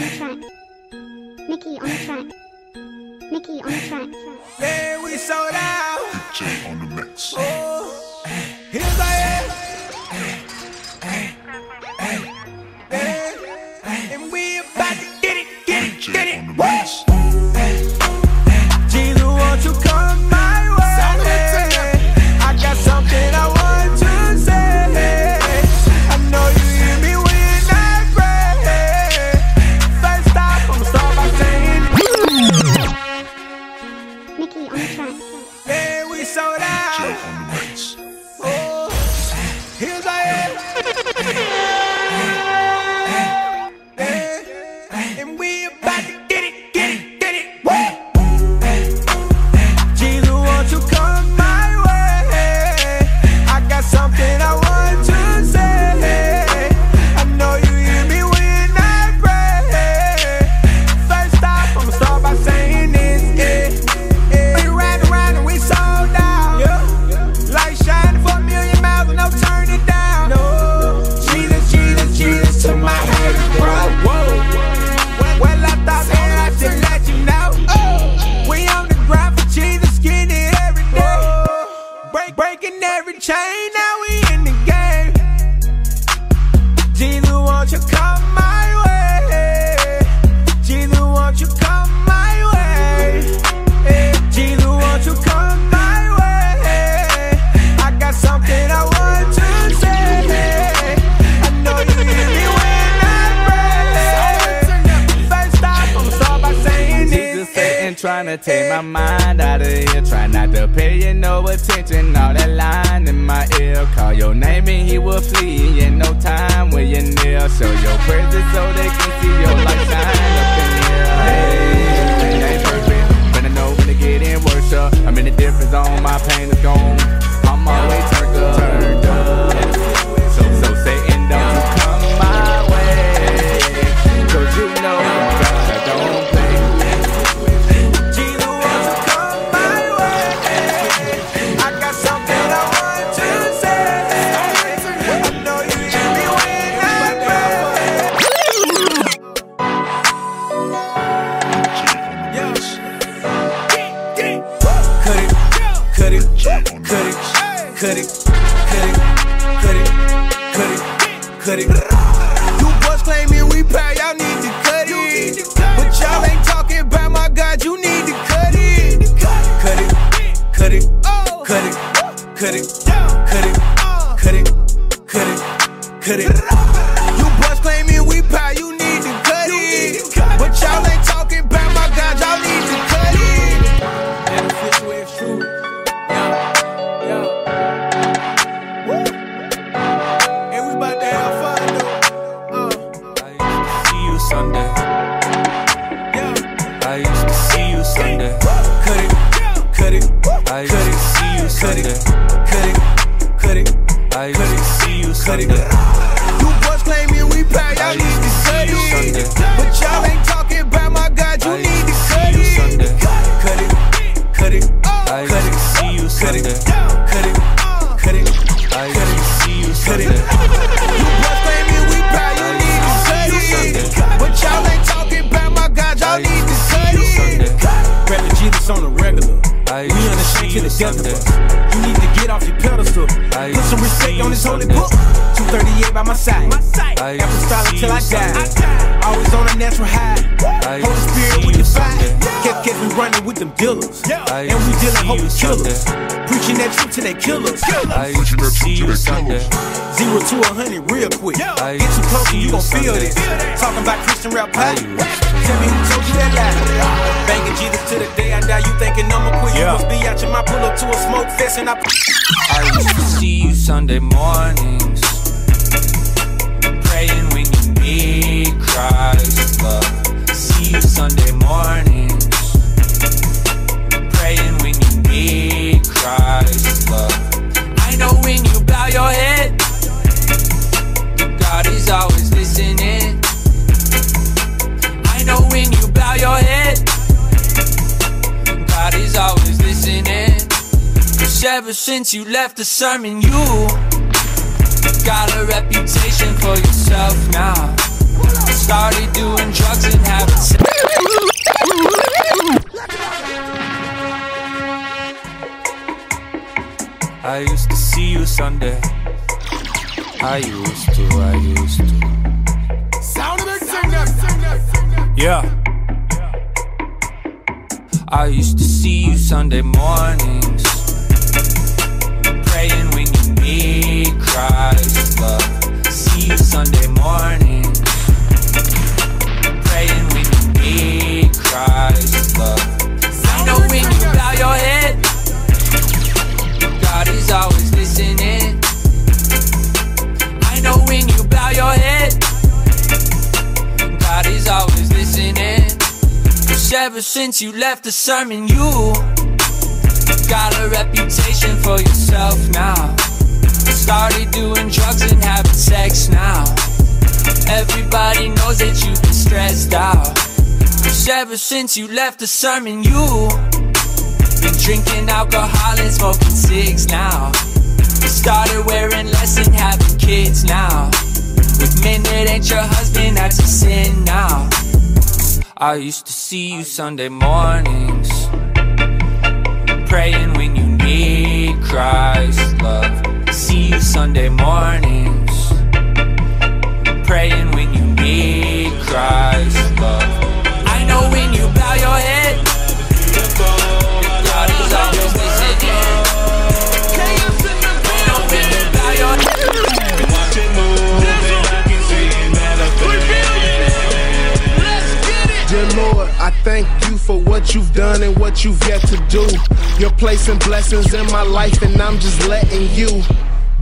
on the track. Nikki on the track. Nikki on the track. Man, we sold out. Jay on the mix. Oh. it so they can see your light shine up in here. Hey, ain't perfect, but I know when to get in worship. Uh, I'm in a different zone, my pain is gone. I'm always. I Ever styling till I die. Someday. Always on a natural high. I Holy Spirit with the fire. Kept kept me running with them dealers. Yeah. And we dealing holy killers. Preaching that truth to that killers. I Preaching that truth to that killers. Zero to a hundred real quick. I Get too close and you gon' feel this. Talking about Christian rap pie. Tell me who told you that lie. Banging Jesus to the day I die. You thinking I'ma quit? Yeah. You must be out your mind. Pull up to a smoke fest and I. I used to see you Sunday mornings need Christ's love. See you Sunday mornings. Praying when you need Christ's love. I know when you bow your head, God is always listening. I know when you bow your head, God is always listening. Ever since you left the sermon, you got a reputation for yourself now. Started doing drugs and having sex. I used to see you Sunday. I used to, I used to. Sound of it, sing that, sing that, sing that. Yeah. I used to see you Sunday mornings. Love. See you Sunday mornings. Praying Christ's love. I know when you your head, God is always listening. I know when you your head, God is always ever since you left the sermon, you got a reputation for yourself now. Started doing drugs and having sex now. Everybody knows that you've been stressed out. Cause ever since you left the sermon, you been drinking alcohol and smoking cigs now. Started wearing less and having kids now. With men that ain't your husband, that's a sin now. I used to see you Sunday mornings. Praying when you need Christ's love. You Sunday mornings. Praying when you need Christ's love. I know when you bow your head, God is always listening. I know when you bow your head. Dear Lord, I thank you for what you've done and what you've yet to do. You're placing blessings in my life, and I'm just letting you.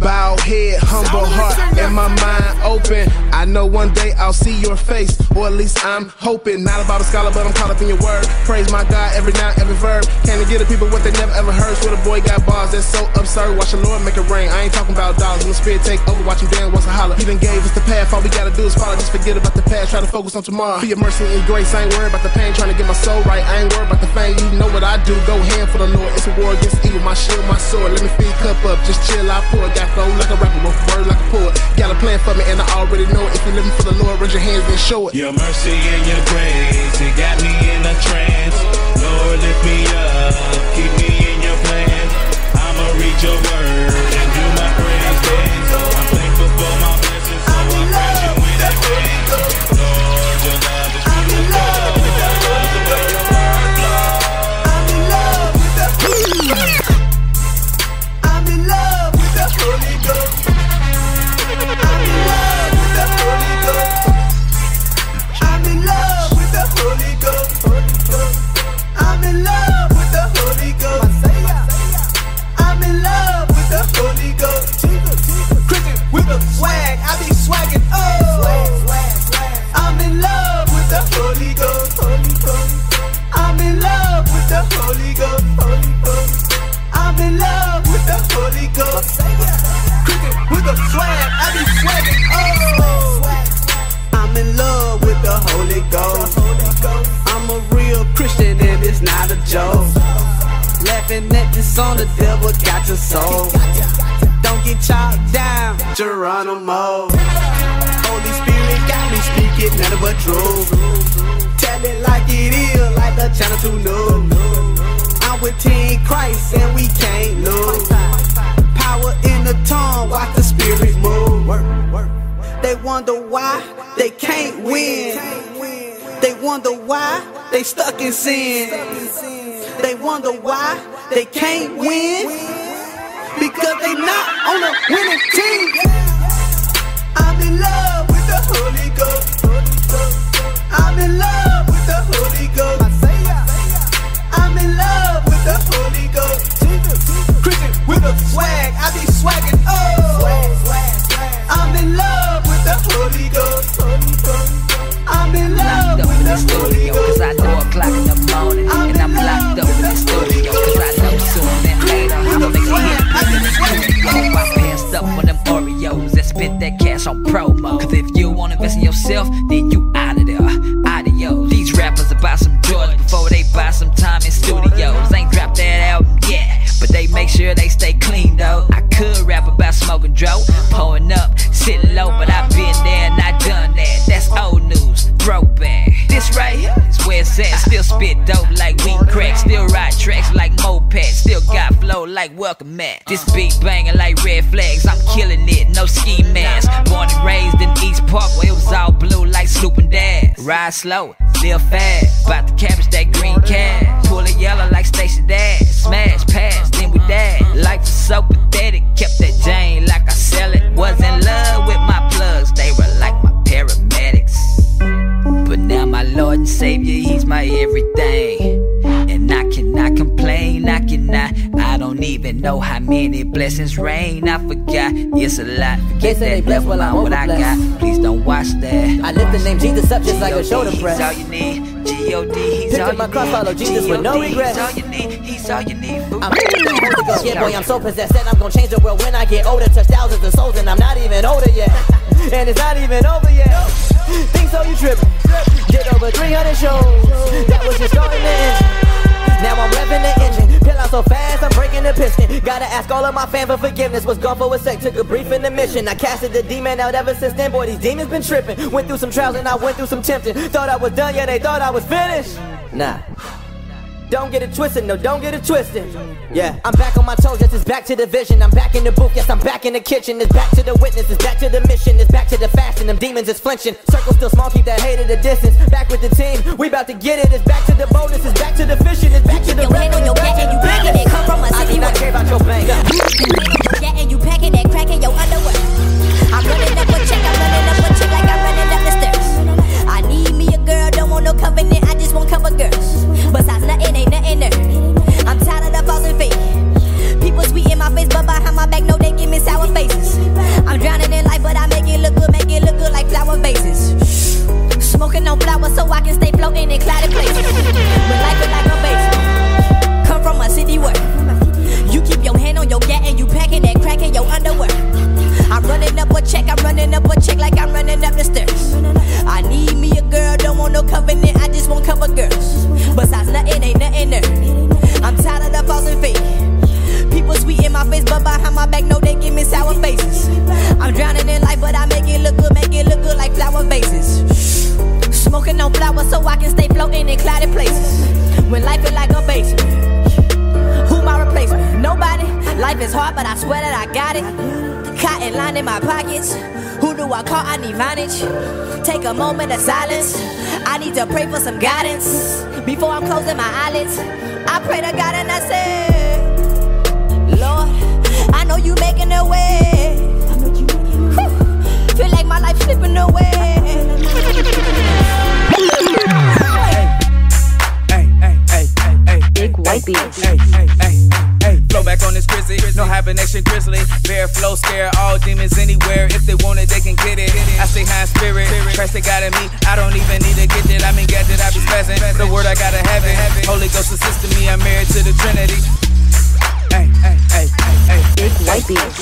Bow head, humble heart, and my mind open. I know one day I'll see your face, or at least I'm hoping. Not about a Bible scholar, but I'm caught up in your word. Praise my God every now, every verb. Can I get the people what they never ever heard? So the boy got bars that's so absurd. Watch the Lord make it rain. I ain't talking about dollars. When the spirit take over, watch him dance once a holler. He done gave us the path. All we gotta do is follow. Just forget about the past. Try to focus on tomorrow. For your mercy and grace, I ain't worried about the pain. Trying to get my soul right. I ain't worried about the fame. You know what I do. Go hand for the Lord. It's a war against evil. My shield, my sword. Let me feed cup up. Just chill, I pour. Got flow like a rapper, with word like a poet. Got a plan for me, and I already know it. If you're living for the Lord, raise your hands and show it. Your mercy and your grace, it got me in a trance. Lord, lift me up, keep me in your plan. I'ma read your word and do my praise dance. I'm thankful for my blessings, so I praise you in advance. Lord, your love in sin. They wonder why they can't win. Because they not on a winning about Pulling up, sitting low But I been there and I done that That's old news, throwback This right here is where it's sense. Still spit dope like weed crack. Still ride tracks like moped. Still got flow like welcome mat. This beat banging like red flags. I'm killing it, no ski mask. Born and raised in East Park where it was all blue like Snoop and Dad. Ride slow, live fast. About to cabbage that green cat. Pull it yellow like Stacey Dad. Smash pass, then we dad. Life is so pathetic. Kept that Jane like love with my plugs. They were like my paramedics. But now my Lord and Savior, He's my everything. And I cannot complain, I cannot. I don't even know how many blessings rain. I forgot, it's a lot. They Forget say they that, blessed never while I'm what I got. Please don't watch that. I lift the name Jesus up just like a shoulder press. all you need. G-O-D, he's Pick all you my cross, follow Jesus with no regrets. He's all you need, he's all you need. Boo. I'm yeah, boy, I'm so possessed that I'm gonna change the world when I get older. Touch thousands of souls, and I'm not even older yet. And it's not even over yet. Think so, you tripping. Did over 300 shows. That was just starting the engine. Now I'm revving the engine. Pill out so fast, I'm breaking the piston. Gotta ask all of my fans for forgiveness. Was gone for a sec, took a brief intermission. I casted the demon out ever since then. Boy, these demons been tripping. Went through some trials and I went through some tempting. Thought I was done, yeah, they thought I was finished. Nah. Don't get it twisted, no, don't get it twisted. Yeah, I'm back on my toes, yes, it's back to the vision. I'm back in the booth, yes, I'm back in the kitchen. It's back to the witness, it's back to the mission. It's back to the fasting, them demons is flinching. Circle still small, keep that hate at a distance. Back with the team, we about to get it. It's back to the bonus, it's back to the fishing, it's back to the Your hand on your back and you banging it. Come from a city I do not care about your bank. yeah, and you packing that crack in your underwear. I'm running up a check, I'm running up no covenant, I just want cover girls. Besides nothing, ain't nothing there. I'm tired of the false and fake. People sweet in my face, but behind my back, no, they give me sour faces. I'm drowning in life, but I make it look good, make it look good like flower vases. Smoking on flowers so I can stay floating in cloudy places. When life is like a basement. Come from a city where you keep your hand on your gat and you packing that crack in your underwear. I'm running up a check, I'm running up a check like I'm running up the stairs. Want no covenant, I just want cover girls. Besides nothing, ain't nothing there. I'm tired of the false fake. People sweet in my face, but behind my back, no, they give me sour faces. I'm drowning in life, but I make it look good, make it look good like flower vases. Smoking on flowers so I can stay floating in cloudy places. When life is like a basement. Who my replacement? Nobody. Life is hard, but I swear that I got it. Cotton line in my pockets. Who do I call? I need vantage. Take a moment of silence. I need to pray for some guidance. Before I'm closing my eyelids, I pray to God and I say, Lord, I know you making a way. Whew. Feel like my life slipping away. Hey, hey, hey, hey, hey. Big white beats. Hey, hey, hey, hey. Flow back on this grizzly. No hibernation grizzly. Bear flow scare all demons anywhere. If they want it, they can get it. I stay high in spirit. Christ they got in me. I don't even need to get. I mean, gadget, I be spazzing. The word I gotta have it. Holy Ghost assisting me. I'm married to the Trinity. Hey, hey, hey, hey, hey. Big white beats.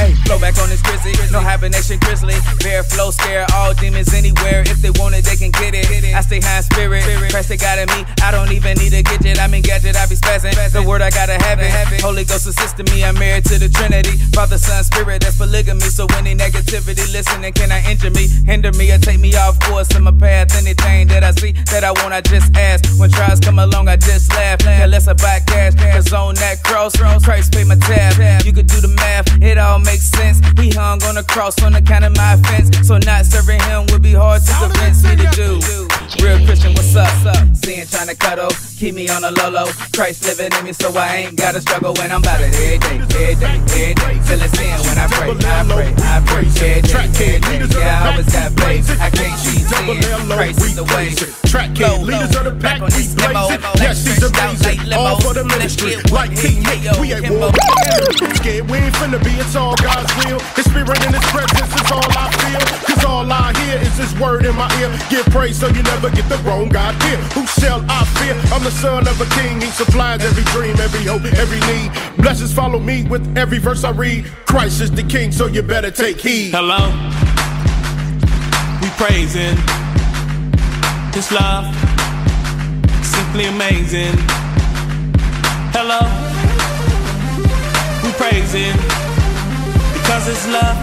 Hey. Flow back on this grizzly. No hibernation grizzly. Bear flow scare all demons anywhere. If they want it, they can get it. I stay high in spirit. Christ they got in me. I don't even need to get it. I mean, gadget, I be spazzing. The word I gotta have it. Holy Ghost assisting me. I'm married to the Trinity. Father, Son, Spirit, that's polygamy. So any negativity listening cannot injure me, hinder me, or take me off course in my path. Anything that I see that I want, I just ask. When trials come along, I just laugh. Care less about cash. Cause on that cross, Christ paid my tab. You could do the math, it all makes sense. He hung on the cross on account of my offense. So not serving him would be hard to convince me to do. Real Christian, what's up? Sin trying to cuddle, keep me on a low low. Christ living in me, so I ain't gotta struggle when I'm about it every day, every day, every day. Feeling sin when I pray, I pray, I pray, every day, every day. Yeah, I always got faith, I can't sin. Christ is the way. Track Low, leaders of the pack, we demo. blazing. Yes, she's amazing. All for the ministry. Like Nick, we ain't war. Scared, we ain't finna be, it's all God's will. His spirit and his presence is all I feel. Cause all I hear is his word in my ear. Give praise so you never get the wrong here. Who shall I fear? I'm the son of a king. He supplies every dream, every hope, every need. Blessings follow me with every verse I read. Christ is the king, so you better take heed. Hello. We praising His love, simply amazing. Hello. Praising because it's love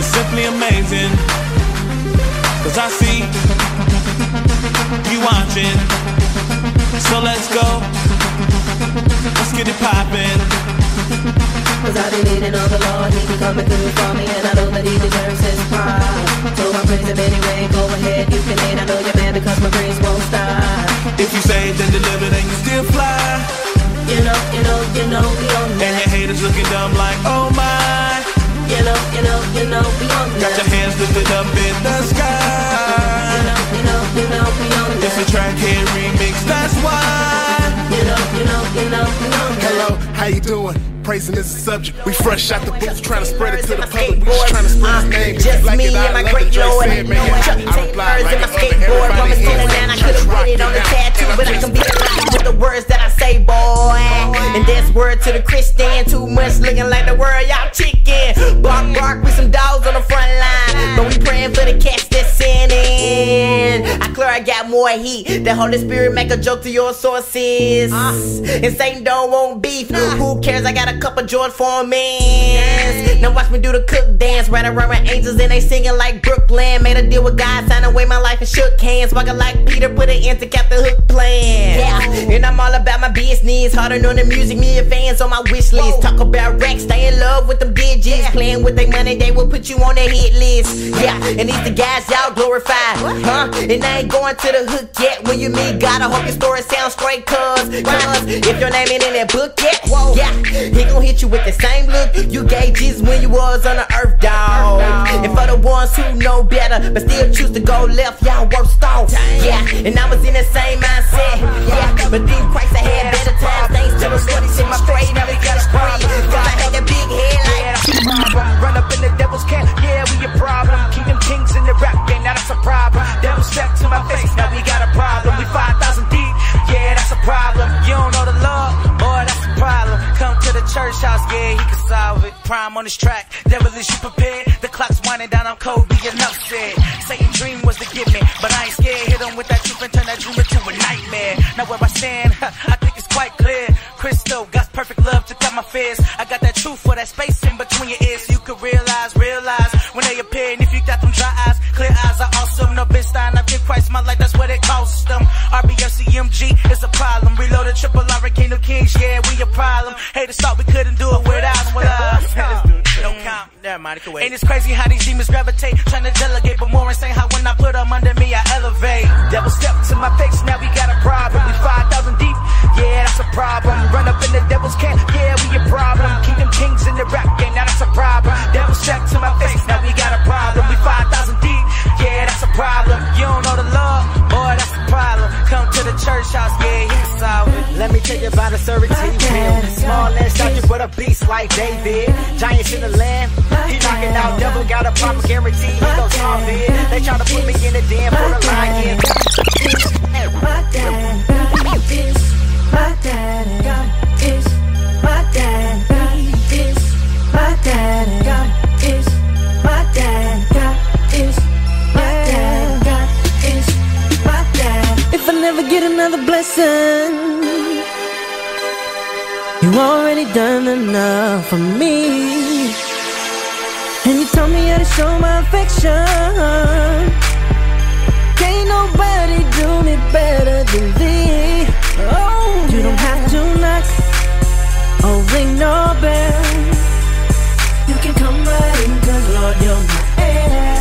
It's simply amazing. Cause I see you watching. So let's go. Let's get it poppin'. Cause I been leaning all the Lord, he can come and through for me And I know that he deserves his pride So I praise him anyway, go ahead, you can hate I know you're mad because my praise won't stop If you saved and delivered and you still fly. You know, you know, you know, we on And that your haters looking dumb like, oh my. You know, you know, you know, we on Got that your hands lifted up in the You sky. know, you know, you know, we on It's a that track hit remix, that's why. You know, you know, you know, we on that Hello, how you doing? Praising is a subject. We fresh out the booth, trying to spread it to the public. We just trying uh, to spread his name. Just like me it, and my great Lord. said, man, I Taylor's like in my skateboard. Everybody standing down, I could've written it on the tattoo, but I can be alive with the words that I say, boy. And that's word to the Christian. Too much looking like the world, y'all chicken. Bark, bark with some dogs on the front line. But we praying for the cats that's sinning. I clear I got more heat. The Holy Spirit make a joke to your sources. Ah. And Satan don't want beef. Ah. Who cares? I got a couple George Foreman. Now watch me do the cook dance. Right around with angels and they singing like Brooklyn. Made a deal with God, signed away my life and shook hands. Walking like Peter, put it in to cap the hook plan. Yeah, and I'm all about my business. Harder on the music, me and fans on my wish list. Talk about racks, stay in love with them digits. Playing with their money, they will put you on their hit list. Yeah, and these the guys y'all glorify, huh? And I ain't going to the hook yet. When you meet God, I hope your story sounds straight, cuz. Cuz if your name ain't in that book yet, whoa, yeah, he gon' hit you with the same look you gave Jesus when you was on the earth, dog. And for the ones who know better, but still choose to go left, y'all worst off. Yeah, and I was in the same mindset. Yeah, but then Christ I had better times. Thanks to the Lord, he me straight. Never got a spree. Cause I had that big head like. Run up in the devil's camp, step to my face, now we got a problem. Church house, yeah, he can solve it. Prime on his track, devil is you prepared. The clock's winding down, I'm Kobe, enough said. Satan dream was to get me, but I ain't scared. Hit him with that truth and turn that dream into a nightmare. Now where I stand, I think it's quite clear. Crystal, God's perfect love to cut my fears. I got that truth for that space in between your ears. So you could realize, realize when they appear. And if you got them dry eyes, clear eyes are awesome. No bitch stein, I give Christ my life, that's what it costs them. RBFCMG is a problem. Reloaded triple R and King of Kings, yeah, we a problem. Haters thought we couldn't do it without. Well, uh, no count. Never mind, it can wait. Ain't it crazy how these demons gravitate? Trying to delegate, but more insane how when I put them under me, I elevate. Devil step to my face, now we got a problem. In the devil's camp, yeah, we a problem. Them kings in the rap game, now that's a problem. Devil step to my face, now we got a problem. We 5,000 deep, yeah, that's a problem. You don't know the love, boy, that's a problem. Come to the church house, yeah, he can solve. Let me tell you about a certain real. Small and stature, but a beast like David. Giants in the land, he knocking out. Devil got a proper guarantee, he gon' solve it. They try to put me in the den for the lion. My dad, my dad, is my dad, is my dad, is my dad. If I never get another blessing, you already done enough for me. And you taught me how to show my affection. Can't nobody do me better than thee. Oh, you don't have to knock ring no. You can come right in, cause Lord, you're my heir.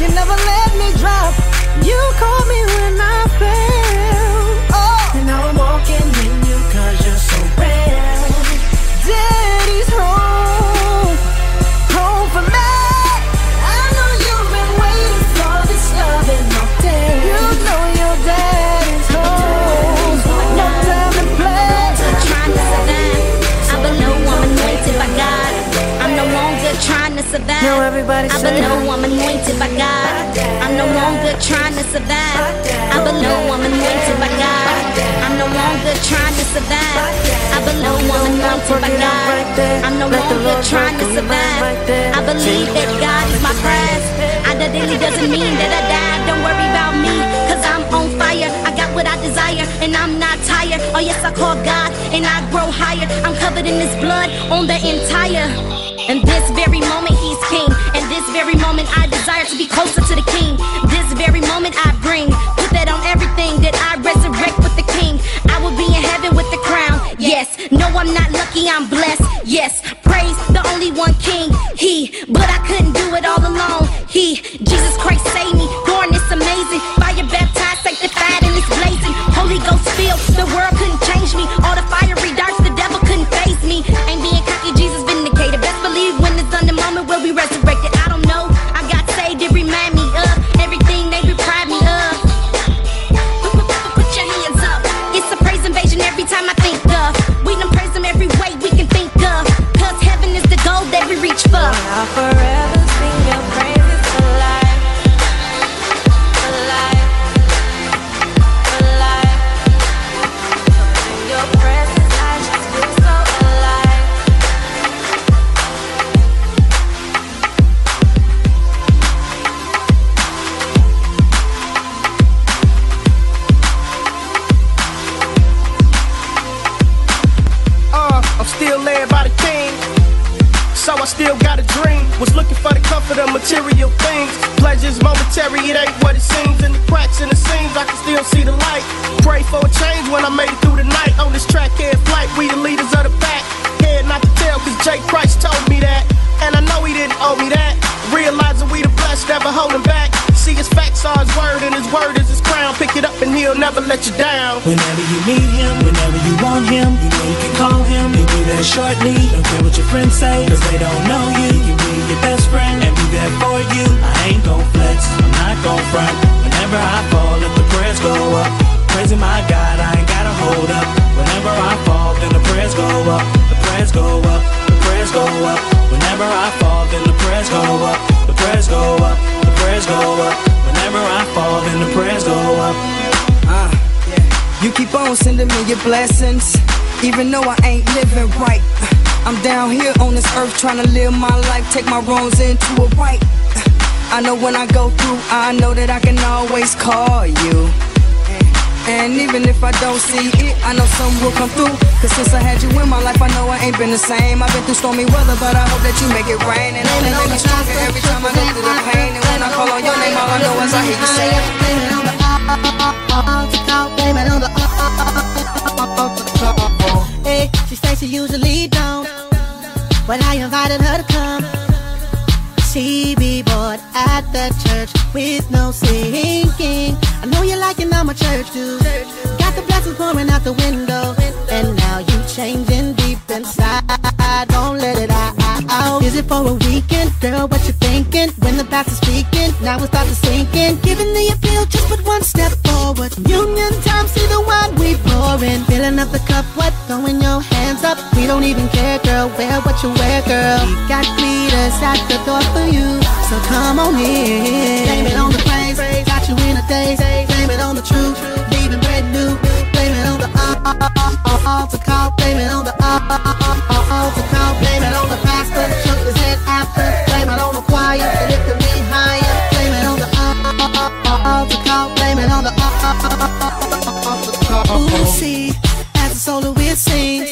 You never let me drop. You caught me when I fell. Oh, and now I'm walking in you cause you're so real. Daddy's to survive. Now everybody I below I'm anointed by God. I'm no longer trying to survive. I below I'm anointed by God. I'm no longer trying to survive. I below I'm anointed by God. I'm no longer trying to survive. I believe that God is my prize. I daily doesn't mean that I died. Don't worry about me, cause I'm on fire. I got what I desire, and I'm not tired. Oh yes, I call God, and I grow higher. I'm covered in His blood on the entire. And this very moment very moment I desire to be closer to the King. This very moment I bring, put that on every sing that I resurrect with the king. I will be in heaven with the crown. Yes, no, I'm not lucky, I'm blessed. Yes, praise the only one king. He, but I couldn't do it all alone. He, Jesus Christ, save me. Born is amazing. Fire baptized, sanctified, and it's blazing. Holy Ghost filled. The world couldn't let you down. Whenever you need him, whenever you want him, you know you can call him. He'll be there shortly. Don't care what your friends say, cause they don't know you. Can be your best friend and be there for you. I ain't gon' flex, I'm not gon' front. Whenever I fall, let the prayers go up. Praising my God, I ain't gotta hold up. Whenever I fall, then the prayers go up. The prayers go up, the prayers go up. Whenever I fall, then the prayers go up. The prayers go up, the prayers go up. Whenever I fall, then the prayers go up. You keep on sending me your blessings, even though I ain't living right. I'm down here on this earth trying to live my life, take my wrongs into a right. I know when I go through, I know that I can always call you. And even if I don't see it, I know some will come through. Cause since I had you in my life, I know I ain't been the same. I've been through stormy weather, but I hope that you make it rain. And only make me stronger every time I go through the pain. And when I call on your name, all I know is I hear you say it. Blame it on the Hey, she says she usually don't, but I invited her to come. She be bored at the church with no singing. I know you like it, I'm a church dude. The blessings pouring out the window, and now you changing deep inside. Don't let it out. Is it for a weekend, girl? What you thinking? When the past is speaking, now it starts to sink in. Giving the appeal, just put one step forward. Union time, see the wine we pouring. Filling up the cup, what? Throwing your hands up. We don't even care, girl. Wear what you wear, girl. We got glitters at the door for you, so come on in. Blame it on the praise, got you in a daze. Call. Blame it on the call. Blame it on the pastor, after. Blame it on the choir, higher. Blame it on the call. Blame it on the call. See, as the soloist sings,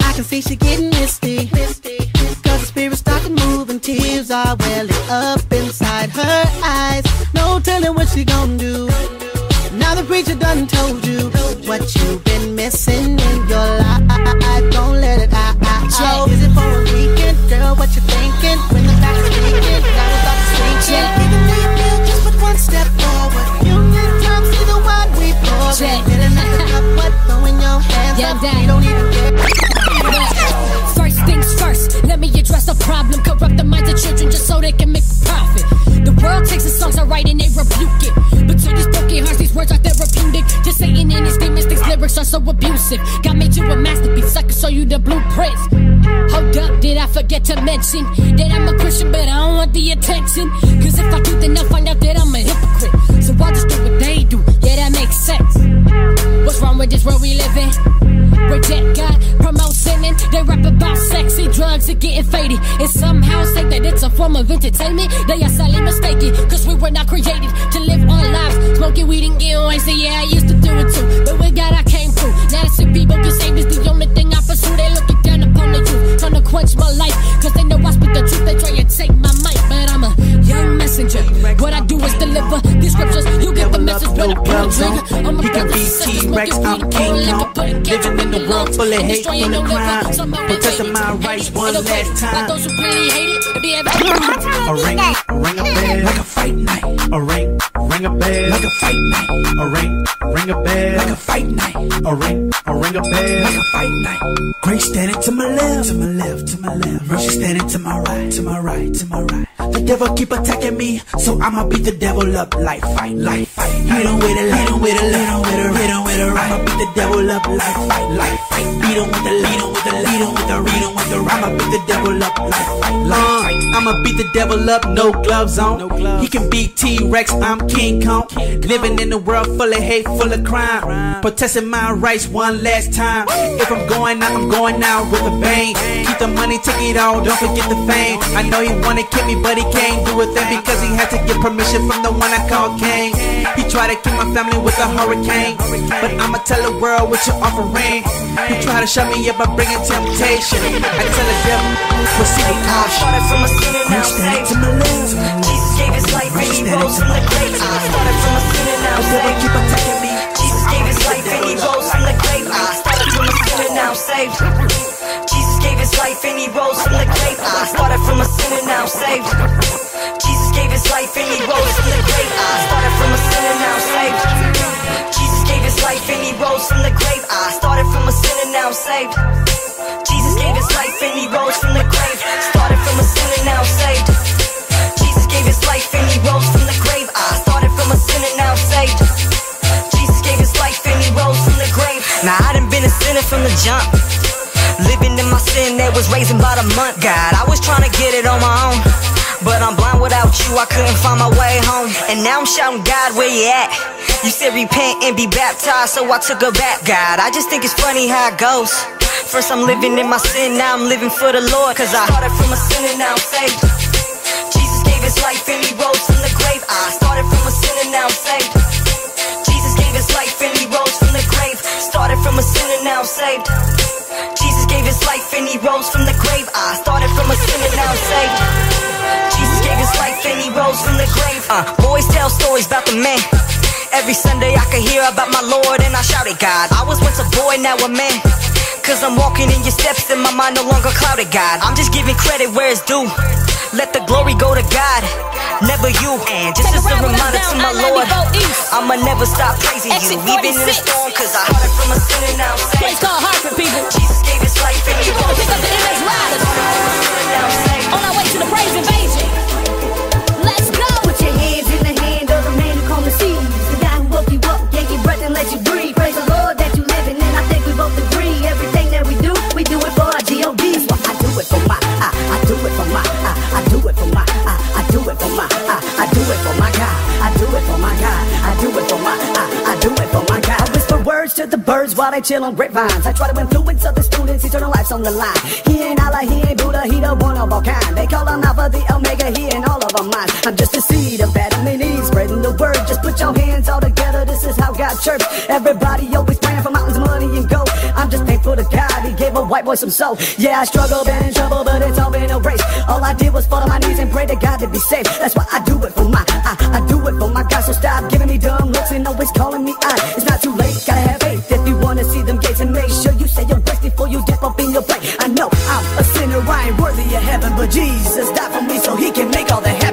I can see she getting misty. Cause the spirit started moving, tears are welling up inside her eyes. No telling what she gonna so abusive. God made you a masterpiece, I can show you the blueprints. Hold up, did I forget to mention that I'm a Christian, but I don't want the attention? Cause if I do, then they'll find out that I'm a hypocrite. So I'll just do what they do, yeah, that makes sense. What's wrong with this world we live in? Reject God, promote sinning. They rap about sexy drugs and getting faded. And somehow say that it's a form of entertainment. They are sadly mistaken, cause we were not created to live our lives. Smoking weed and getting wasted, yeah, I used to do it too. But with God, I to see people get saved is the only thing I pursue. They looking down upon the youth, trying to quench my life. Cause they know I speak the truth, they try to take my mic. But I'm a young messenger. What I do is deliver these scriptures. You no gloves on. He can be T-Rex, I'm King Kong. Living in the world full of hate, full of crime. Protecting my rights one last time. A ring, a ring a bell like a fight night. A ring, ring a bell like a fight night. A ring, ring a bell like a fight night. A ring, a ring a bell like a fight night. Grace standing to my left, to my left, to my left. Mercy standing to my right, to my right, to my right. The devil keep attacking me, so I'ma beat the devil up like fight, like fight. Hit him with a, hit him with a, hit him with a, hit him with a. I'ma beat the devil up like fight, like fight. Beat him with the, lead him with the, lead him with the, read him with the. I'ma beat the devil up like fight, like uh, fight. I'ma beat the devil up, no gloves on. He can beat T-Rex, I'm King Kong. Living in a world full of hate, full of crime. Protesting my rights one last time. If I'm going out, I'm going out with a bang. Keep the money, take it all, don't forget the fame. I know he wanna kill me, but he can't do it then because he had to get permission from the one I call King. He tried to kill my family with a hurricane, but I'ma tell the world what you're offering. He tried to shut me up by bringing temptation. I tell the devil, proceed with caution. Started from a sinner, now I'm saved. Jesus gave his life and he rose from the grave. I started from a sinner, now I'm saved. Keep attacking me. Jesus gave his life and he rose from the grave. I started from a sinner, now I'm saved. His life and he rose from the grave. I started from a sinner, now I'm saved. Jesus gave his life and he rose from the grave. I started from a sinner, now I'm saved. Jesus gave his life and he rose from the grave. I started from a sinner, now I'm saved. Jesus gave his life and he rose from the grave. Started from a sinner, now I'm saved. Jesus gave his life and he rose from the grave. I started from a sinner, now I'm saved. Jesus gave his life and he rose from the grave. Now I done been a sinner from the jump. Living in my sin that was raising by the month. God, I was trying to get it on my own. But I'm blind without you, I couldn't find my way home. And now I'm shouting, God, where you at? You said repent and be baptized, so I took a back, God. I just think it's funny how it goes. First I'm living in my sin, now I'm living for the Lord. Cause I started from a sinner, now I'm saved. Jesus gave his life and he rose from the grave. I started from a sinner, now I'm saved. Jesus gave his life and he rose from the grave. Started from a sinner, now I'm saved. Life and he rose from the grave. I started from a sinner, now I'm saved. Jesus gave his life and he rose from the grave. Uh, boys tell stories about the man. Every Sunday I could hear about my Lord and I shouted, God, I was once a boy, now a man. Cause I'm walking in your steps and my mind no longer clouded, God. I'm just giving credit where it's due. Let the glory go to God, never you. And just as a reminder to my Lord, I'ma never stop praising you, even in the storm. Cause I started from a sinner now. Saved. Place called Hartford, people. Jesus gave his life and he rose Pick up the MX Riders. On our way to the praise invasion. Birds while they chill on grapevines. I try to influence other students, eternal life's on the line. He ain't Allah, he ain't Buddha, he the one of a kind. They call him Alpha, the Omega, he in all of our minds. I'm just a seed of Adam and Eve, spreading the word. Just put your hands all together, this is how God chirps. Everybody always praying for mountains, money, and gold. I'm just thankful to God, he gave a white boy some soul. Yeah, I struggle, been in trouble, but it's all been a race. All I did was fall on my knees and pray to God to be safe. That's why I do it for my, I, I do it for my God. So stop giving me dumb looks and always calling me out. It's not too late, gotta have wanna see them gates and make sure you say your grace before you dip up in your plate. I know I'm a sinner, I ain't worthy of heaven, but Jesus died for me so he can make all the happen.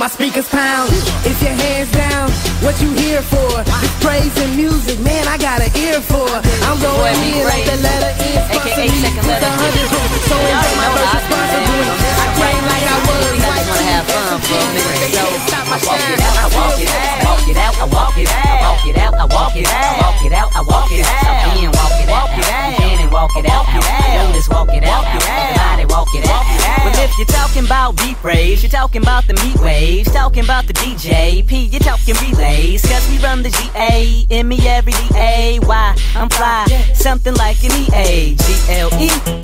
My speakers pound. If your hands down, what you here for? It's praise and music, man. I got an ear for. I'm going in like the letter E. Sponsor me with a hundred hits. So enjoy my first responsibility. I came like I was. Like wanna have fun for a minute, so I walk it out, I walk it out, I walk it out, I walk it out, I walk it out, I walk it out, I walk it out, I walk it out, so in, walk it out, in and walk it out, out, let's walk it out, everybody walk it out. Well, if you're talking about beat raves, you're talking about the meat waves, talking about the DJ, P, you're talking relays, cause we run the GA, in me every DA, why, I'm fly, something like an EA,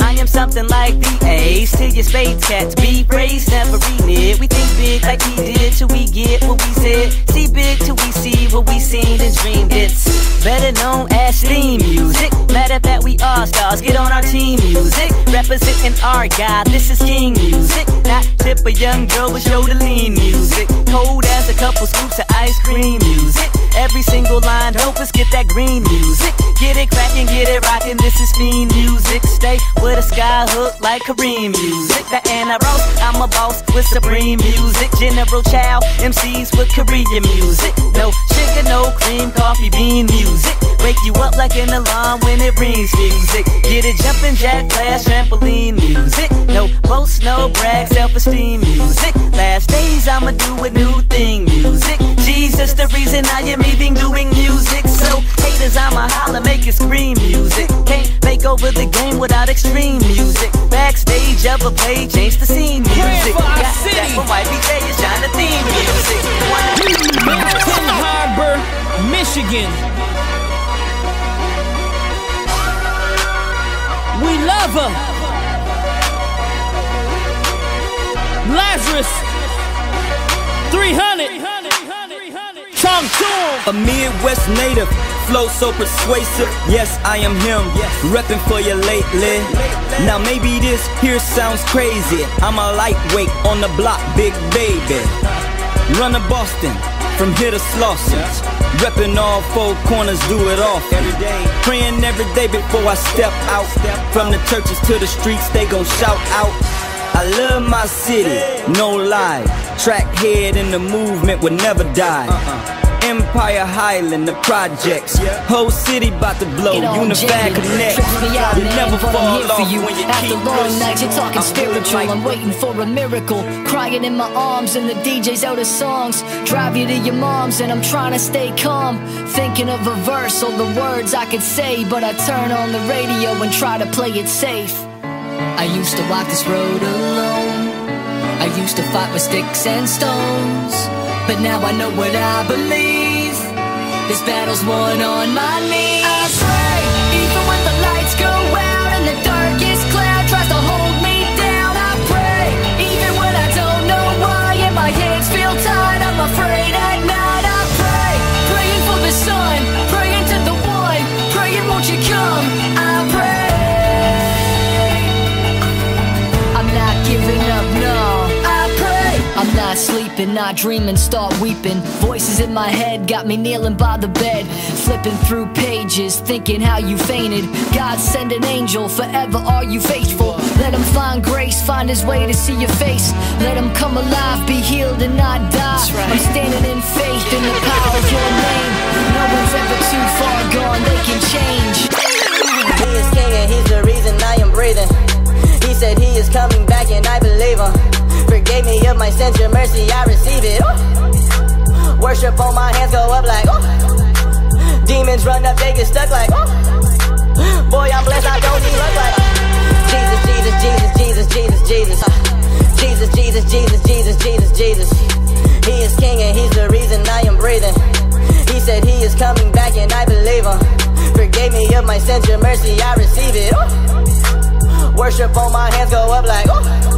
I am something like the A's, to your spades cats, be raves, never renege, we think big like we did till we get what we said, see big till we see what we seen and dreamed, it's better known as theme music, matter that we are stars, get on our team music, representing our God, this is king music, not tip a young girl with shoulder lean music, cold as a couple scoops of ice cream music, every single line, help us get that green music, get it cracking, get it rocking, this is fiend music, stay with a sky hook like Kareem music, Diana Ross, I'm a boss with supreme music, General Chow, MCs with Korean music, no sugar, no cream, coffee bean music, wake you up like an alarm when it rings music, get it jumping jack class, trampoline music, no boast, no brag, self-esteem music, last days I'ma do a new thing. Music, Jesus the reason I am even doing music, so haters I'ma holler, make it scream music, can't make over the game without extreme music, backstage of a play, change the scene music, Got City. that from YBJ is trying to theme music, Milton Harbor, Michigan. We love her. Lazarus, 300. Talk to him. A Midwest native, flow so persuasive. Yes, I am him. Reppin' for you lately. Now maybe this here sounds crazy. I'm a lightweight on the block, big baby. Run to Boston, from here to Slauson. Reppin' all four corners, do it all every day. Praying every day before I step out. From the churches to the streets, they gon' shout out. I love my city, no lie. Track head in the movement would never die. Uh-uh. Empire Highland, the projects. Whole city about to blow. Unified. Connect. You never fall here for off you. when you After keep long pushing. nights, you're talking I'm spiritual. like- I'm waiting for a miracle. Crying in my arms, and the DJ's out of songs. Drive you to your mom's, and I'm trying to stay calm. Thinking of a verse all the words I could say, but I turn on the radio and try to play it safe. I used to walk this road alone. I used to fight with sticks and stones. But now I know what I believe. This battle's won on my knees. Not sleeping, not dreaming, start weeping. Voices in my head got me kneeling by the bed. Flipping through pages, thinking how you fainted. God send an angel, forever are you faithful. Let him find grace, find his way to see your face. Let him come alive, be healed and not die. I'm standing in faith in the power of your name. No one's ever too far gone, they can change. He is king and he's the reason I am breathing. He said he is coming back and I believe him. Forgave me of my sins, your mercy, I receive it. Ooh. Worship on my hands go up like, ooh. Demons run up, they get stuck like, ooh. Boy, I'm blessed, I don't need luck like, Jesus, Jesus, Jesus, Jesus, Jesus, Jesus. Jesus, Jesus, Jesus, Jesus, Jesus, Jesus. He is king and he's the reason I am breathing. He said he is coming back and I believe him. Forgave me of my sins, your mercy, I receive it. Ooh. Worship on my hands go up like, ooh.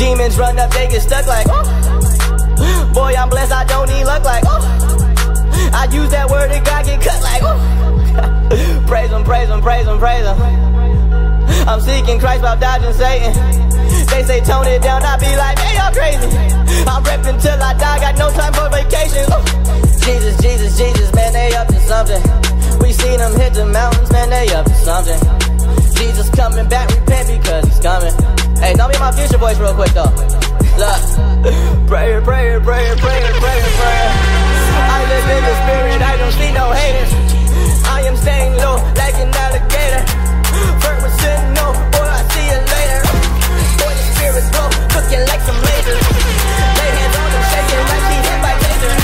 Demons run up, they get stuck like, ooh. Boy, I'm blessed, I don't need luck like, ooh. I use that word and God get cut like, ooh. praise him, praise him, praise him, praise him. I'm seeking Christ while dodging Satan. They say tone it down, I be like, man, y'all crazy. I'm reppin' till I die, got no time for vacation. Jesus, Jesus, Jesus, man, they up to something. We seen them hit the mountains, man, they up to something. Jesus coming back, repent because he's coming. Hey, don't be my future voice real quick though. Look, prayer, prayer, prayer, prayer, prayer, prayer. I live in the spirit, I don't see no haters. I am staying low like an alligator. Flirt with sin, no, boy, I see you later. Boy, the spirit glow, looking like some lasers. Lay hands on them, shaking like she hit by laser.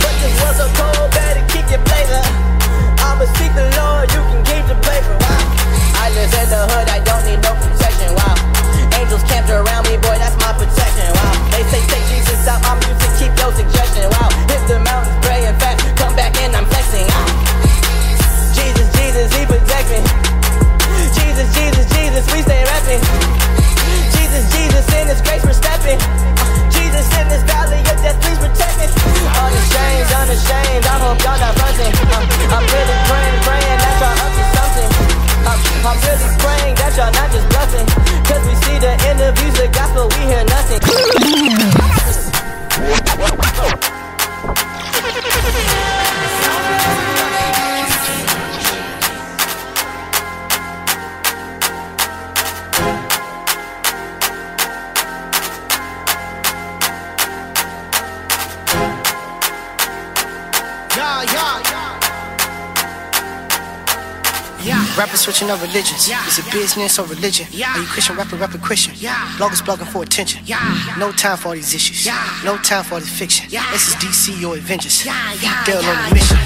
But this was so cold, better keep your blazer. I'ma seek the Lord, you can keep the paper. I live in the hood, I Angels around me, boy, that's my protection. Wow. They say take Jesus out my music, keep your suggestion. Wow. Hit the mountains, praying fast, come back and I'm flexing. Ah. Jesus, Jesus, he protect me. Jesus, Jesus, Jesus, we stay rapping. Jesus, Jesus, in His grace we're stepping. Jesus, in this valley of death, please protect me. Unashamed, unashamed, I hope y'all not fronting. I'm, I'm really I'm, really praying that y'all not just bluffing. Cause we see the interviews, the gospel, we hear nothing. Rappers switching up religions. Is it business or religion? Are you Christian rapper, rapper Christian? Bloggers blogging for attention. No time for all these issues. No time for all this fiction. This is DC or Avengers. They're on a mission.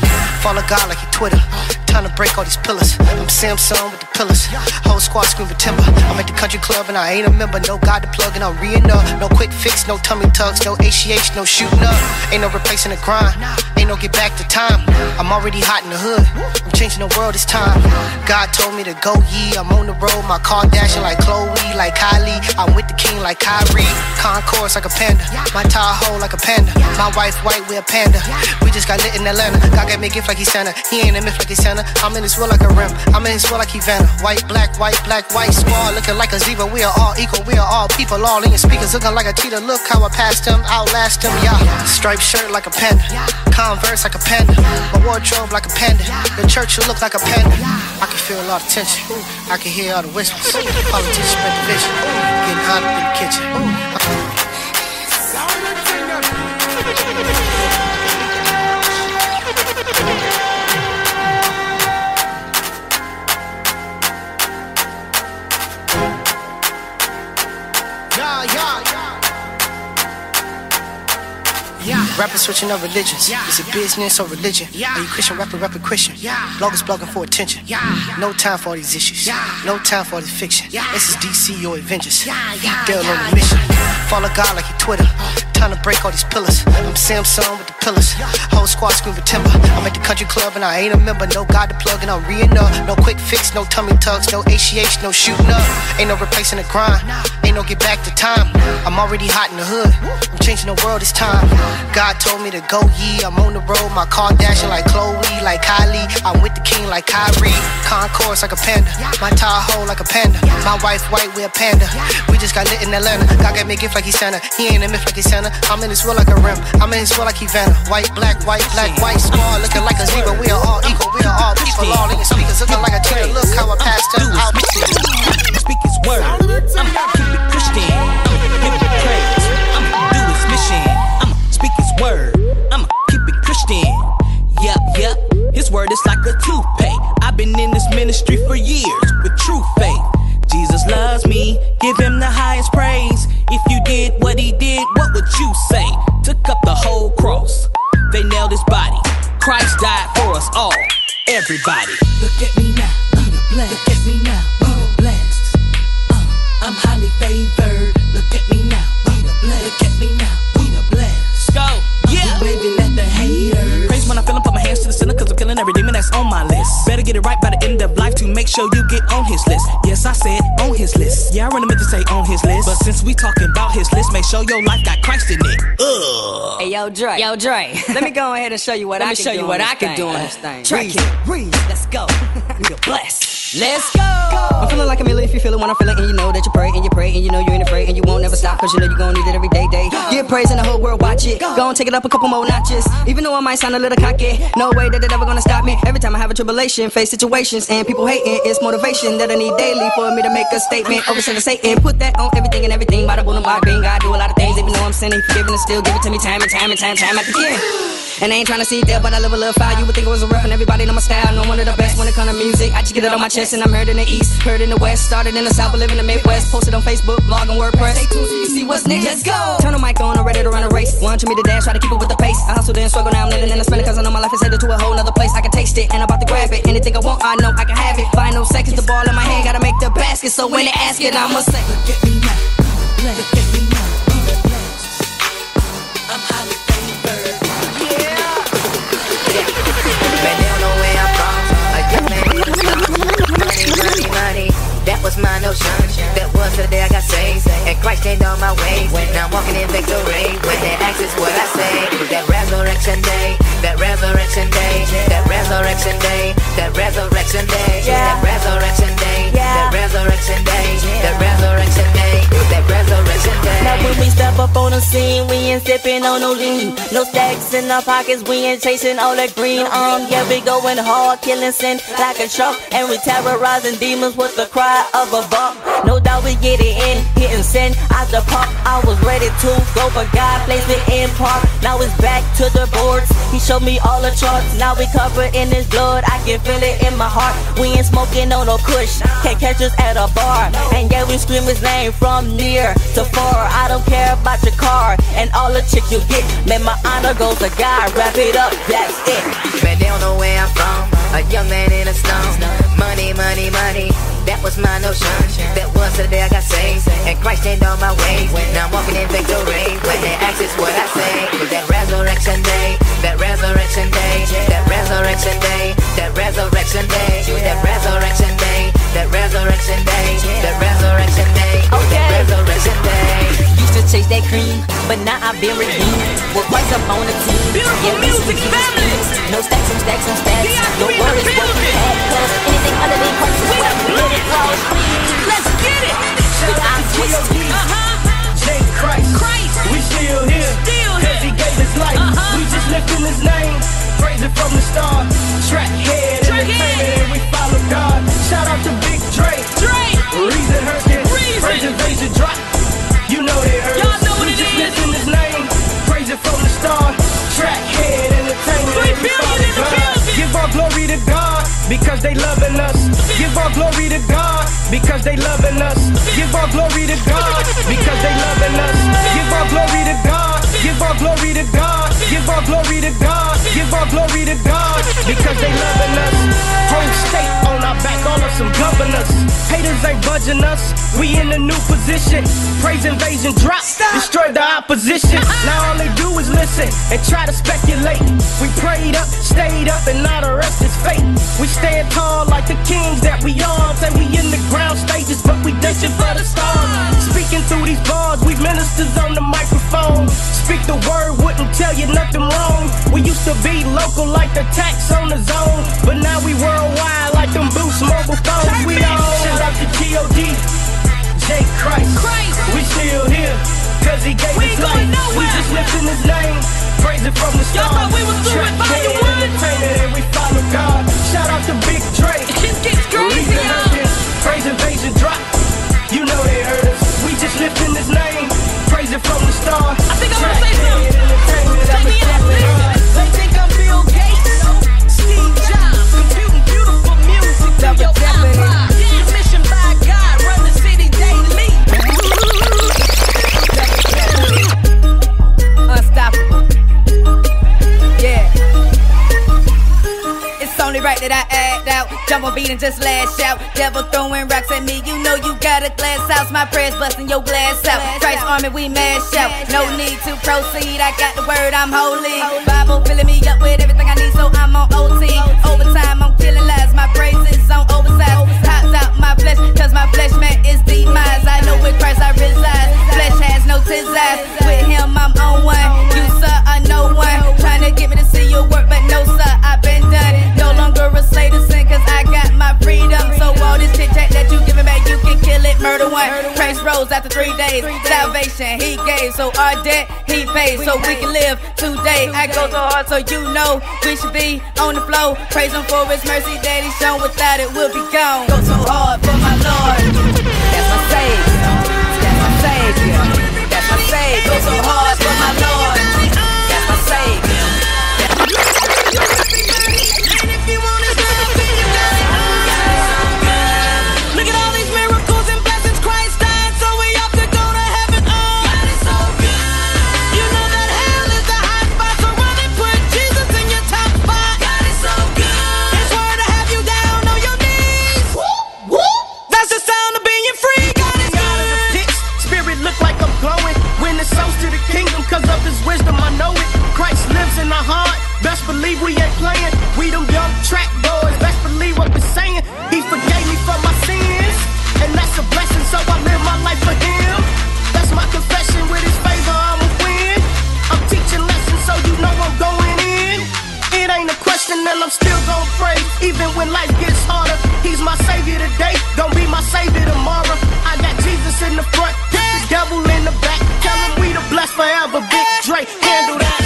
Follow God like your Twitter. Uh. Time to break all these pillars. I'm Samson with the pillars. Whole squad scream for timber. I'm at the country club and I ain't a member. No God to plug and I'm re up. No quick fix, no tummy tucks, no ACH, no shooting up. Ain't no replacing the grind. Ain't no get back to time. I'm already hot in the hood. I'm changing the world this time. God told me to go ye. I'm on the road. My car dashing like Khloe, like Kylie. I'm with the king like Kyrie. Converse like a panda. My Tahoe like a panda. My wife white, we a panda. We just got lit in Atlanta. God gave me a gift like he's Santa. He ain't a myth like he's Santa. I'm in this world like a rim. I'm in this world like Ivana. White, black, white, black, white. Squad looking like a zebra. We are all equal. We are all people. All in your speakers looking like a cheetah. Look how I passed him. Outlast him. Yeah. Striped shirt like a panda. Converse like a panda. My wardrobe like a panda. The church look like a panda. I can feel a lot of tension. I can hear all the whispers. Politicians spread division. Getting hot up in the kitchen. Rappers switching up religions. Is it business or religion? Are you Christian rapper, rapper Christian? Bloggers blogging for attention. No time for all these issues. No time for all this fiction. This is DC or Avengers. They're on a mission. Follow God like your Twitter. Uh. Time to break all these pillars. I'm Samson with the pillars. Whole squad scream for timber. I'm at the country club and I ain't a member. No God to plug and I'm up. No quick fix, no tummy tucks, no ACH, no shooting up. Ain't no replacing the grind. Ain't no get back to time. I'm already hot in the hood. I'm changing the world this time. God told me to go ye. I'm on the road. My car dashing like Khloe, like Kylie. I'm with the king like Kyrie. Converse like a panda. My Tahoe like a panda. My wife white, we a panda. We just got lit in Atlanta. God gave me a gift like he's Santa. He ain't a myth like he's Santa. I'm in this world like a rim. I'm in this world like Ivana. White, black, white, black, white. Squad looking like a zebra. We are all equal. We are all people. All your speakers looking like a cheetah. Look how I passed him out. Speak his word. I'ma keep it Christian. I'ma give it praise. I'ma do his mission. I'ma speak his word. I'ma keep it Christian. Yep, yep. His word is like a toothpaste. I've been in this ministry for years with true faith. Jesus loves me, give him the highest praise. If you did what he did, you say? Took up the whole cross. They nailed his body. Christ died for us all. Everybody. Look at me now, we the blessed. Look at me now, we the blessed. Uh, I'm highly favored. Look at me now, we the blessed. Look at me now, we the blessed. Go, yeah. Waving at the haters. Praise when I feel 'em, put my hands to the center, cause I'm killing every demon that's on my list. Better get it right by the end of life make sure you get on his list. Yes, I said on his list. Yeah, I really meant to say on his list. But since we talking about his list, make sure your life got Christ in it. Ugh. Hey, yo, Dre. Yo, Dre. Let me go ahead and show you what Let I me can show do you on what this I can thing. do on this thing. Track it. Breathe. Let's go. we the blessed. Let's go. I'm feeling like a million if you feel it when I'm it, and you know that you pray and you pray and you know you ain't afraid and you won't never stop because you know you're gonna need it every day, day. Give get praise and the whole world watch it. Go on, take it up a couple more notches. Even though I might sound a little cocky, no way that it ever gonna stop me. Every time I have a tribulation, face situations, and people hating, it's motivation that I need daily for me to make a statement. Over to Satan, put that on everything and everything. By Bada boom, bada bing, I do a lot of things, even though I'm sinning, forgiving and still give it to me time and time and time, time after again. And I ain't tryna see there, but I live a little fire. You would think it was a rough and everybody know my style. No one of the best when it come to music. I just get it on my chest and I'm heard in the east, heard in the west, started in the south, but live in the midwest. Posted on Facebook, blog and WordPress. Stay tuned so you see what's next. Let's go. Turn the mic on, I'm ready to run a race. Want me to dash, try to keep it with the pace. I hustle then struggle, now I'm living in the spinning cause I know my life is headed to a whole nother place. I can taste it and I'm about to grab it. Anything I want, I know I can have it. Final seconds, the ball in my hand, gotta make the basket. So when they ask it, I'ma say, Look at me now. Look at me now. Man, was my notion. That was the day I got saved. And Christ changed all my ways. Now I'm walking in victory. When they ask is what I say. That resurrection day. That resurrection day. That resurrection day. That resurrection day. That resurrection day. That resurrection day. That resurrection day. That resurrection day. Now when we step up on the scene, we ain't sipping on no lean. No stacks in our pockets, we ain't chasing all that green. Um, yeah, we going hard, killing sin like a shark, and we terrorizing demons with the cry of a buck. No doubt we get it in, hitting sin out the park. I was ready to go, but God placed me in park. Now it's back to the boards. He showed me all the charts. Now we covered in His blood. I can feel it in my heart. We ain't smoking on no kush. Can't catch us at a bar. And yeah, we scream His name from near to far. I don't care about your car and all the chick you get. Man, my honor goes to God. Wrap it up, that's it. Man, they don't know where I'm from. A young man in a slum. Money, money, money. That was my notion. That was the day I got saved. And Christ changed all my ways. Now I'm walking in victory. When they ask is what I say. That resurrection day. That resurrection day. That resurrection day. That resurrection day. That resurrection day. That resurrection day. That resurrection day. That resurrection day. Used to chase that cream, but now I've been redeemed. With Christ up on the team. yeah, we music family. No stacks and stacks and stacks. No worries what we had. Cause anything other than Christ is what we live it for. Let's get it. To God because they loving us. Give all glory to God because they loving us. Give all glory to God because they loving us. Give all glory to God. Give all glory to God. Give all glory to God. Give all glory to God because they loving us. Whole state on our back, all of some governors. Haters ain't budging us. We in a new position. Praise invasion drop. Destroy the opposition. Now all they do is listen and try to speculate. We prayed up, stayed up, and now the rest is fate. We stand tall like the kings that we are. Say we in the ground stages, but we dishing for the stars. Speaking through these bars, we ministers on the microphone. Speak the word, wouldn't tell you nothing wrong. We used to be local like the tax on the zone, but now we worldwide like them boost mobile phones. We all shout out to G.O.D. J. Christ. Christ. We still here, cause he gave We going life. We nowhere. just lifting his name. Praise it from the Y'all start. thought we was Track volume one? entertainment and we follow God. Shout out to Big Dre. It gets crazy, y'all. Praise invasion drop. You know they heard us. We just lifting his name. Praise it from the start. I think I'm gonna say something. entertainment Check and we me out, listen. They think I'm Bill Gates, Steve Jobs, computing beautiful music through your iPod. Mission by God, run the city daily. Unstoppable. Yeah. It's only right that I act out. Jump on beat and just lash out. Devil throwing rocks at got a glass house. My prayers busting your glass out. Christ army, we mash out. No need to proceed. I got the word, I'm holy. Bible filling me up with everything I need, so I'm on OT. Overtime, I'm killing lies. My praise is on oversized. Hopped out my flesh, cause my flesh man is demise. I know with Christ I reside. Flesh has no desires. With him, I'm on one. You, sir, are no one. Trying to get me to see your work, but no, sir, Murder one. Christ rose, after three days. Salvation he gave, so our debt he paid, so we can live today. I go so hard, so you know we should be on the flow. Praise him for his mercy that he's shown. Without it, we'll be gone. Go so hard for my Lord. That's my savior. That's my savior. That's my savior. Go so hard for my Lord. That's my savior. Playing. We them young track boys. Best believe what we're saying. He forgave me for my sins. And that's a blessing, so I live my life for him. That's my confession. With his favor, I'ma win. I'm teaching lessons, so you know I'm going in. It ain't a question, and I'm still gon' pray. Even when life gets harder, he's my savior today. Gonna be my savior tomorrow. I got Jesus in the front, the devil in the back. Tell him we the blessed forever. Big Dre, handle that.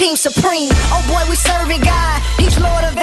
Team supreme. Oh boy, we serving God. He's Lord of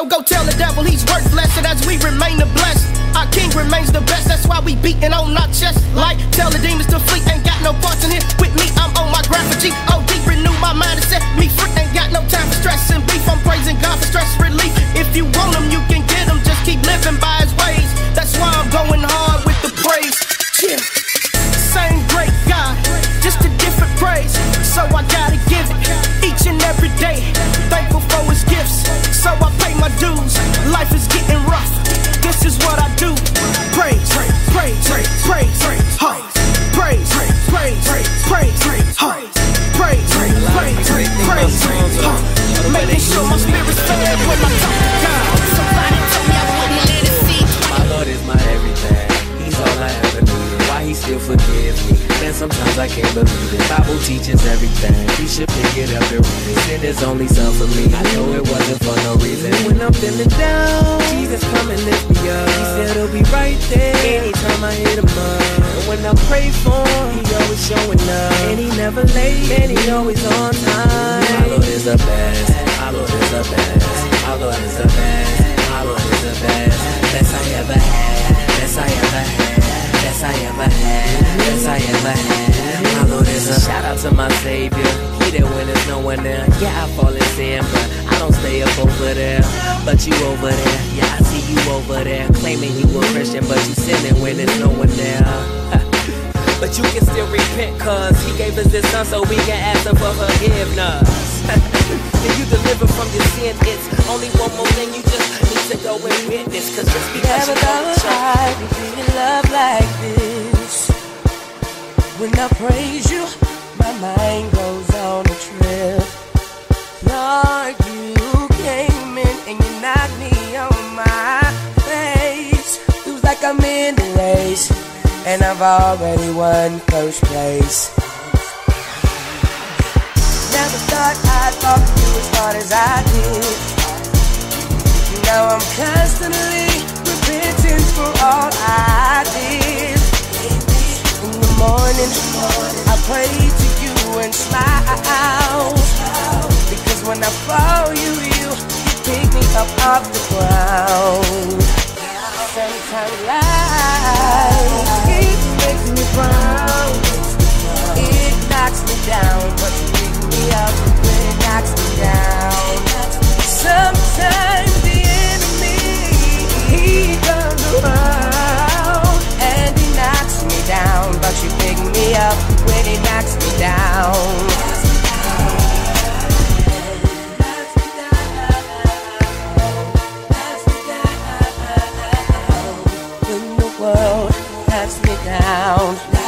So go tell the devil he's worthless, and as we remain the blessed. Our king remains the best, that's why we beating on our chest. Like, tell the demons to flee, ain't got no parts in here. With me, I'm on my gravity. OD, renew my mind and set me free. Ain't got no time for stress and beef. I'm praising God for stress relief. If you want them, you sometimes I can't believe it. Bible teaches everything. We should pick it up and read it. Sin is only son for me. I know it wasn't for no reason. When I'm feeling down, Jesus come and lift me up. He said he'll be right there anytime I hit him up. And when I pray for him, he always showing up. And he never late, and he always on time. My Lord is the best. My Lord is the best. My Lord is the best. My Lord is the best. Best I ever had. Best I ever had. Best I ever had. Best I ever had. My Lord is a shout out to my Savior. He there when there's no one there. Yeah, I fall in sin, but I don't stay up over there. But you over there. Yeah, I see you over there. Claiming you a Christian, but you sinning when there's no one there. But you can still repent, cause he gave us this son so we can ask him for forgiveness. Can you deliver from your sin? It's only one more thing you just need to go and witness. Cause just because Never you thought know the I'd be feeling love like this. When I praise you, my mind goes on a trip. Lord, you came in and you knocked me on my face. Feels like I'm in the race, and I've already won first place. Never thought I'd walk you as hard as I did. Now I'm constantly repenting for all I did. In the morning, I pray to you and smile. Because when I fall, you, you, pick me up off the ground. Sometimes life it makes me frown. It knocks me down, up knocks me down. Sometimes the enemy he comes around and he knocks me down, but you pick me up when he knocks me down. Down.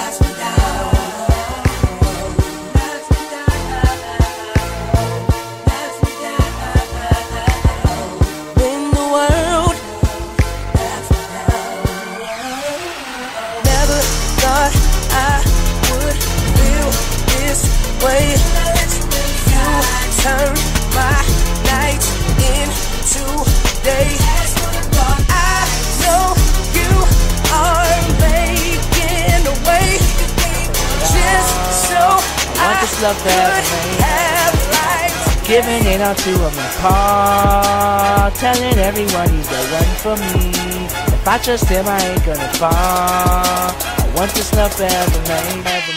Way. You turn my night into day. I know you are making a way just so I want this love that could have life. Giving it all to him apart Telling everyone he's the one for me If I trust him I ain't gonna fall I want this love man, ever, man,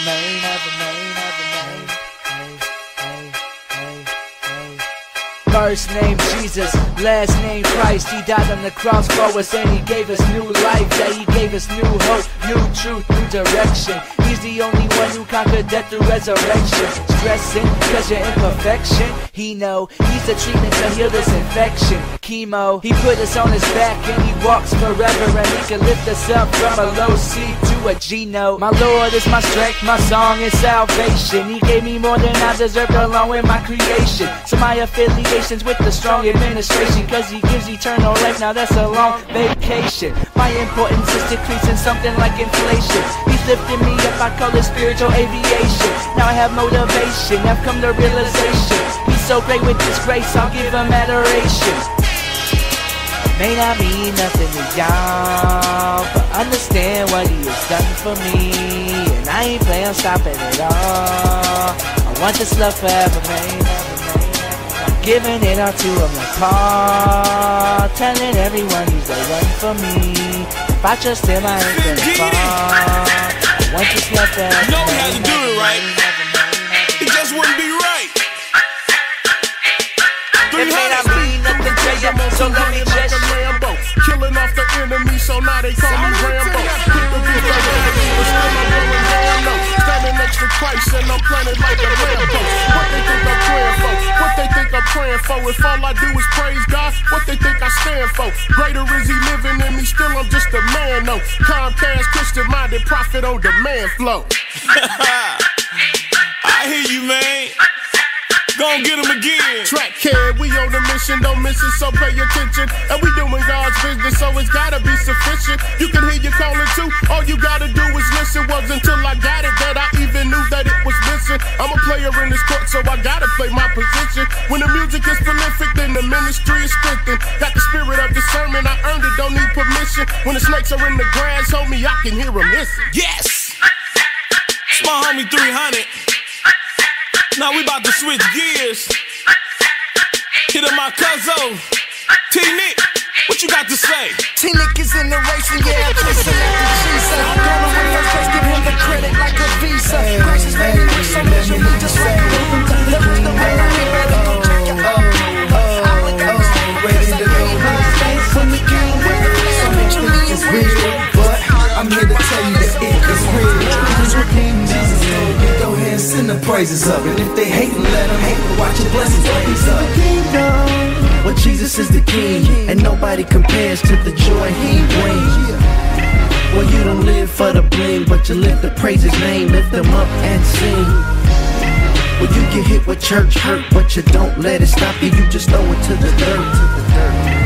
First name Jesus, last name Christ. He died on the cross for us and he gave us new life. Yeah, he gave us new hope, new truth, new direction. He's the only one who conquered death through resurrection. Stressing cause you're imperfection. He know he's the treatment to heal this infection. Chemo, he put us on his back and he walks forever and he can lift us up from a low seat a G note. My Lord is my strength, my song is salvation. He gave me more than I deserved along with my creation. So my affiliations with the strong administration cause he gives eternal life. Now that's a long vacation. My importance is decreasing something like inflation. He's lifting me up, I call it spiritual aviation. Now I have motivation, I've come to realization. He's so great with his grace, I'll give him adoration. May not mean nothing to y'all, but understand what he has done for me. And I ain't plan on stopping at all. I want this love forever, man. I'm giving it all to him like Paul. Telling everyone he's the one for me. If I trust him, I ain't gonna fall. I want this love forever. You know we had to do it right. It just wouldn't be right. It may not mean nothing to you, so let me just. Killing off the enemy, so now they call me Rambo. Hit the beat like a but still I'm going down low. Standing next to Christ and I'm planted like a Rambo. What they think I'm praying for? What they think I'm praying for? If all I do is praise God, what they think I stand for? Greater is He living in me, still I'm just a man though. Comcast Christian minded prophet on demand flow. I hear you, man. Gon' get him again. Track kid, we on the mission, don't miss it, so pay attention. And we doing God's business, so it's gotta be sufficient. You can hear you calling too, all you gotta do is listen. Was until I got it that I even knew that it was missing. I'm a player in this court, so I gotta play my position. When the music is prolific, then the ministry is strengthened. Got the spirit of discernment, I earned it, don't need permission. When the snakes are in the grass, homie, I can hear them hissing. Yes! It's my homie 300. Now we about to switch gears. Hit up my cuzzo. T Nick, what you got to say? T Nick is in the race and yeah, I'm chasing after Jesus. Gonna win first place, give him the credit like a visa. Grace is very rich, so measure me just like a Look at the way I get better, go check your own. I look at oh, oh, oh, this thing, cause I gave my face from the game with the flash. So much me is real, but I'm here to tell you that it is real. Praises of And if they hate, let them hate, but watch your blessings raise up. kingdom. Well, Jesus is the king, and nobody compares to the joy he brings. Well, you don't live for the bling, but you live to praise his name, lift him up and sing. Well, you get hit with church hurt, but you don't let it stop you, you just throw it to the dirt.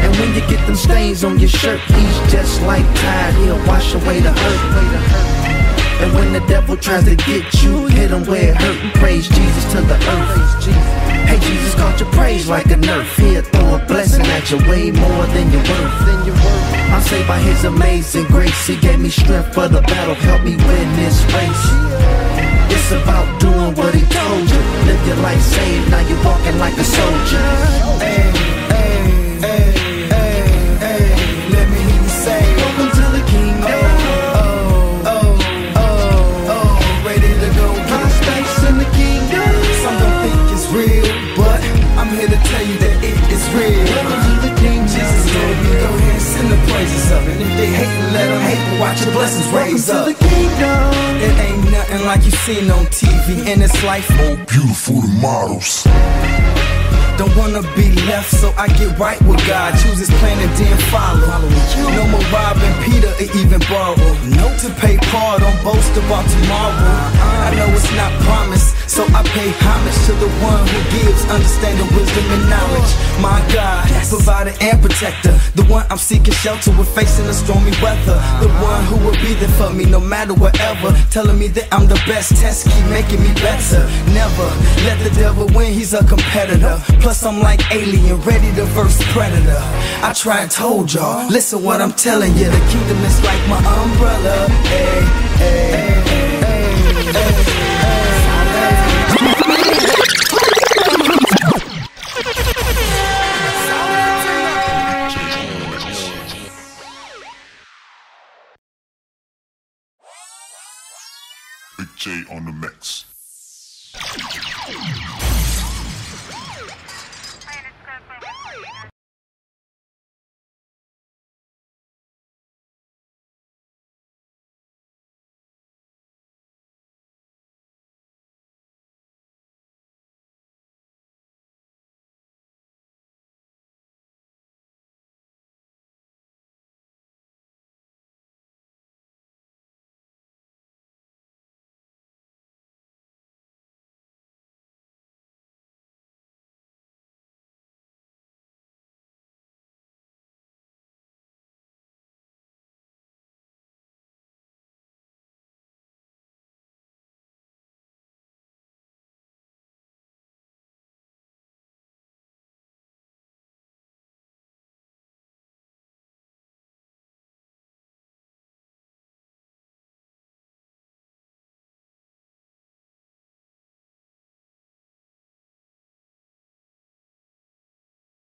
And when you get them stains on your shirt, he's just like Tide, he'll wash away the hurt. And when the devil tries to get you, hit him where it hurt praise Jesus to the earth. Hey, Jesus caught your praise like a nerf. He'll throw a blessing at you way more than you're worth. I'm saved by His amazing grace. He gave me strength for the battle, help me win this race. It's about doing what He told you. Live your life saved, now you're walking like a soldier. Hey, they hate, let them hate, but watch your blessings raise Welcome up. to the kingdom. It ain't nothing like you seen on TV, and it's life oh Beautiful the models. Don't wanna be left, so I get right with God. Choose his plan and then follow. No more robbing Peter or even borrow. No to pay Paul, don't boast about tomorrow. I know it's not promised, so I pay homage to the one who gives understanding, wisdom, and knowledge. My God, provider and protector. The one I'm seeking shelter with facing the stormy weather. The one who will be there for me no matter whatever. Telling me that I'm the best, test keep making me better. Never let the devil win, he's a competitor. Plus, I'm like alien, ready to verse predator. I tried and told y'all, listen what I'm telling you. The kingdom is like my umbrella. Big J on the mix.